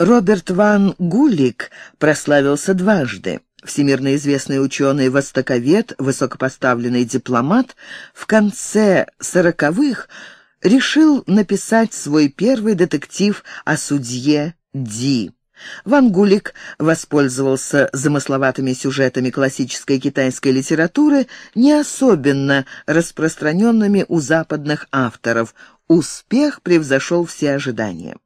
Роберт Ван Гулик прославился дважды. Всемирно известный ученый-востоковед, высокопоставленный дипломат, в конце сороковых решил написать свой первый детектив о судье Ди. Ван Гулик воспользовался замысловатыми сюжетами классической китайской литературы, не особенно распространенными у западных авторов. Успех превзошел все ожидания.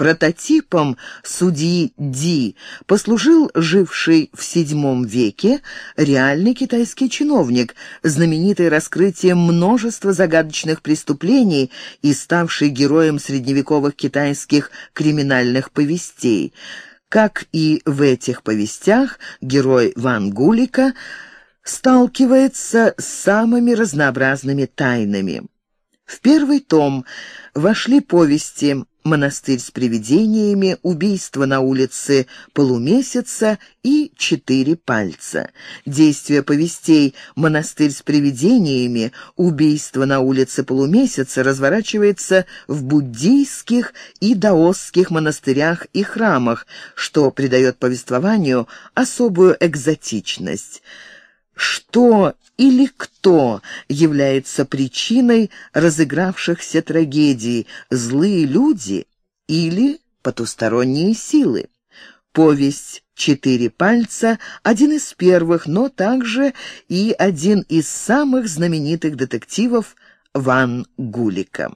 Прототипом судьи Ди послужил живший в VII веке реальный китайский чиновник, знаменитый раскрытием множества загадочных преступлений и ставший героем средневековых китайских криминальных повестей. Как и в этих повестях, герой Ван Гулика сталкивается с самыми разнообразными тайнами. В первый том вошли повести монастырь с привидениями, убийство на улице полумесяца и четыре пальца. Действие повестей «Монастырь с привидениями», «Убийство на улице полумесяца» разворачивается в буддийских и даосских монастырях и храмах, что придает повествованию особую экзотичность что или кто является причиной разыгравшихся трагедий, злые люди или потусторонние силы. Повесть «Четыре пальца» — один из первых, но также и один из самых знаменитых детективов Ван Гулика.